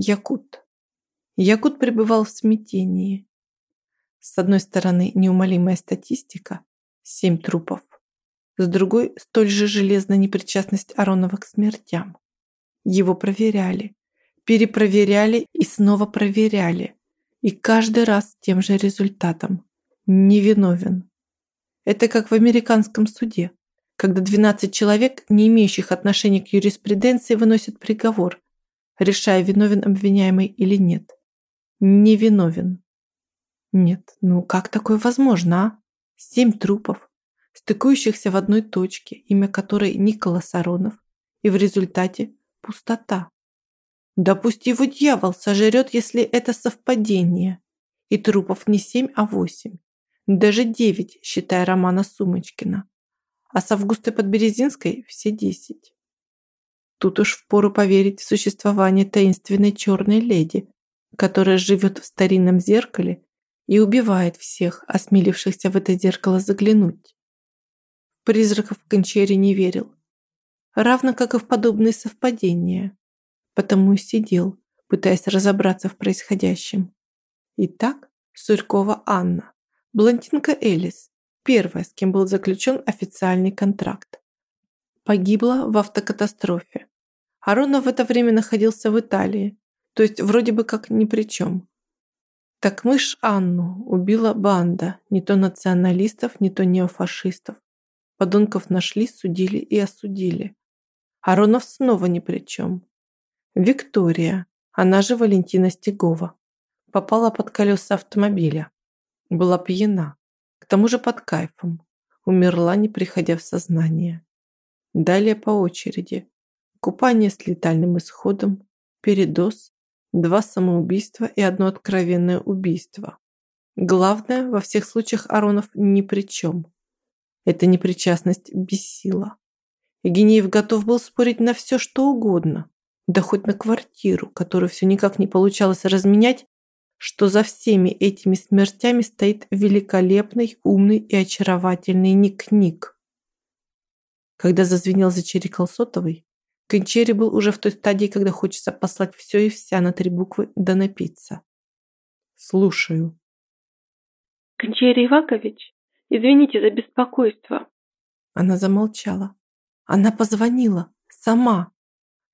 Якут. Якут пребывал в смятении. С одной стороны, неумолимая статистика – семь трупов. С другой – столь же железная непричастность Аронова к смертям. Его проверяли, перепроверяли и снова проверяли. И каждый раз тем же результатом – невиновен. Это как в американском суде, когда 12 человек, не имеющих отношения к юриспруденции, выносят приговор – решая, виновен обвиняемый или нет. Не виновен. Нет, ну как такое возможно, а? Семь трупов, стыкующихся в одной точке, имя которой Николас Аронов, и в результате пустота. Да пусть его дьявол сожрет, если это совпадение. И трупов не семь, а восемь. Даже девять, считая Романа Сумочкина. А с Августой Подберезинской все десять. Тут уж впору поверить в существование таинственной черной леди, которая живет в старинном зеркале и убивает всех, осмелившихся в это зеркало заглянуть. В призраков в Кончере не верил, равно как и в подобные совпадения, потому и сидел, пытаясь разобраться в происходящем. Итак, Сурькова Анна, блондинка Элис, первая, с кем был заключен официальный контракт погибла в автокатастрофе. Аронов в это время находился в Италии, то есть вроде бы как ни при чем. Так мышь Анну убила банда, не то националистов, не то неофашистов. Подонков нашли, судили и осудили. Аронов снова ни при чем. Виктория, она же Валентина Стегова, попала под колеса автомобиля. Была пьяна, к тому же под кайфом. Умерла, не приходя в сознание. Далее по очереди. Купание с летальным исходом, передоз, два самоубийства и одно откровенное убийство. Главное, во всех случаях Аронов ни при чем. Это непричастность бессила. Евгеньев готов был спорить на все, что угодно. Да хоть на квартиру, которую все никак не получалось разменять, что за всеми этими смертями стоит великолепный, умный и очаровательный Ник-Ник. Когда зазвенел зачирикал сотовый, Кончери был уже в той стадии, когда хочется послать все и вся на три буквы да напиться. Слушаю. Кончери Ивакович, извините за беспокойство. Она замолчала. Она позвонила. Сама.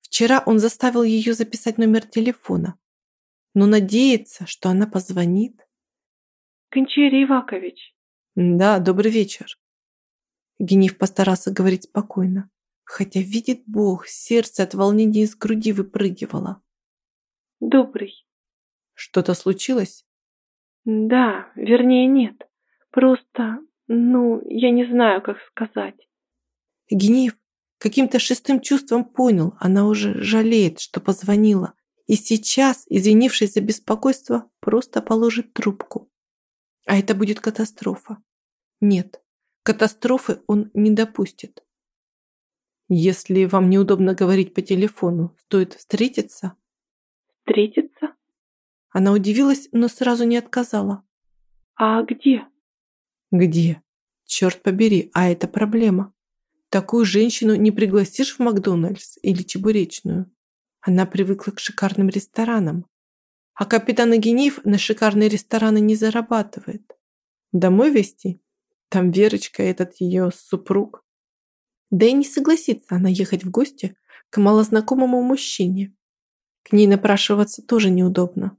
Вчера он заставил ее записать номер телефона. Но надеется, что она позвонит. Кончери Ивакович. Да, добрый вечер. Генив постарался говорить спокойно, хотя, видит Бог, сердце от волнения из груди выпрыгивало. «Добрый». «Что-то случилось?» «Да, вернее, нет. Просто, ну, я не знаю, как сказать». Генив каким-то шестым чувством понял, она уже жалеет, что позвонила, и сейчас, извинившись за беспокойство, просто положит трубку. А это будет катастрофа. Нет, Катастрофы он не допустит. Если вам неудобно говорить по телефону, стоит встретиться? Встретиться? Она удивилась, но сразу не отказала. А где? Где? Черт побери, а это проблема. Такую женщину не пригласишь в Макдональдс или чебуречную. Она привыкла к шикарным ресторанам. А капитан Агенеев на шикарные рестораны не зарабатывает. Домой везти? Там Верочка, этот ее супруг. Да и не согласится она ехать в гости к малознакомому мужчине. К ней напрашиваться тоже неудобно.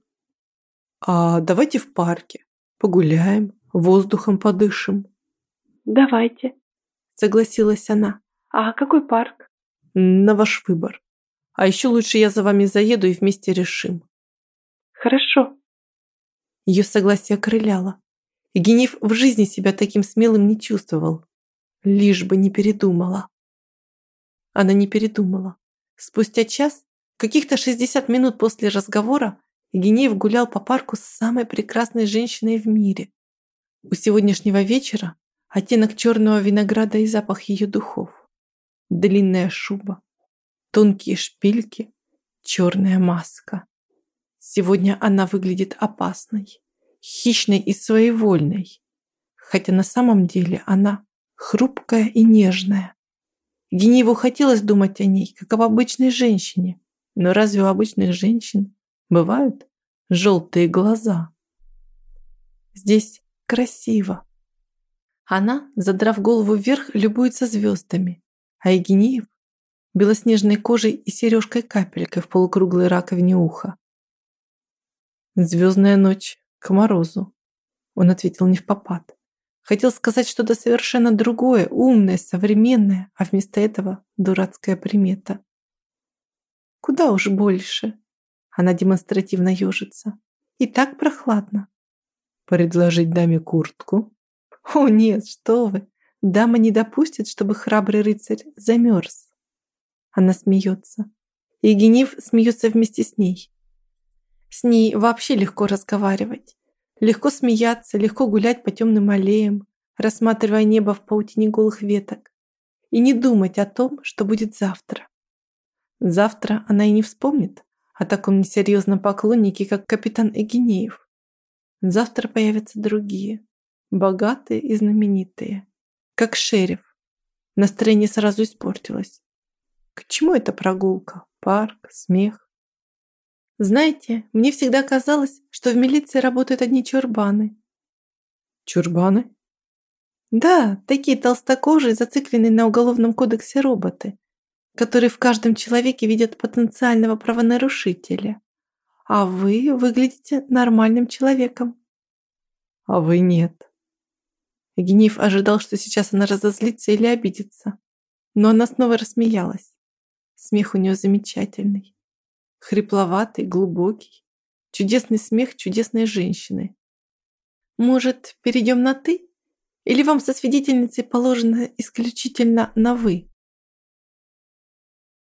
А давайте в парке. Погуляем, воздухом подышим. Давайте, согласилась она. А какой парк? На ваш выбор. А еще лучше я за вами заеду и вместе решим. Хорошо. Ее согласие окрыляло. Генев в жизни себя таким смелым не чувствовал. Лишь бы не передумала. Она не передумала. Спустя час, каких-то 60 минут после разговора, Генеев гулял по парку с самой прекрасной женщиной в мире. У сегодняшнего вечера оттенок черного винограда и запах ее духов. Длинная шуба, тонкие шпильки, черная маска. Сегодня она выглядит опасной хищной и своевольной, хотя на самом деле она хрупкая и нежная. Геневу хотелось думать о ней, как об обычной женщине, но разве у обычных женщин Бывают желтые глаза. Здесь красиво. Она, задрав голову вверх, любуется звездами, а Евгениев – белоснежной кожей и сережкой-капелькой в полукруглой раковине уха. «Звездная ночь к морозу», – он ответил не в попад. Хотел сказать что-то совершенно другое, умное, современное, а вместо этого дурацкая примета. Куда уж больше. Она демонстративно ежится. И так прохладно. Предложить даме куртку? О нет, что вы. Дама не допустит, чтобы храбрый рыцарь замерз. Она смеется. И Генив смеется вместе с ней. С ней вообще легко разговаривать. Легко смеяться, легко гулять по темным аллеям, рассматривая небо в паутине голых веток. И не думать о том, что будет завтра. Завтра она и не вспомнит о таком несерьезном поклоннике, как капитан Эгинеев. Завтра появятся другие, богатые и знаменитые, как шериф. Настроение сразу испортилось. К чему эта прогулка? Парк, смех? Знаете, мне всегда казалось, что в милиции работают одни чурбаны. Чурбаны? Да, такие толстокожие, зацикленные на уголовном кодексе роботы, которые в каждом человеке видят потенциального правонарушителя. А вы выглядите нормальным человеком. А вы нет. Гнев ожидал, что сейчас она разозлится или обидится. Но она снова рассмеялась. Смех у нее замечательный. Хрипловатый, глубокий. Чудесный смех чудесной женщины. Может, перейдем на «ты»? Или вам со свидетельницей положено исключительно на «вы»?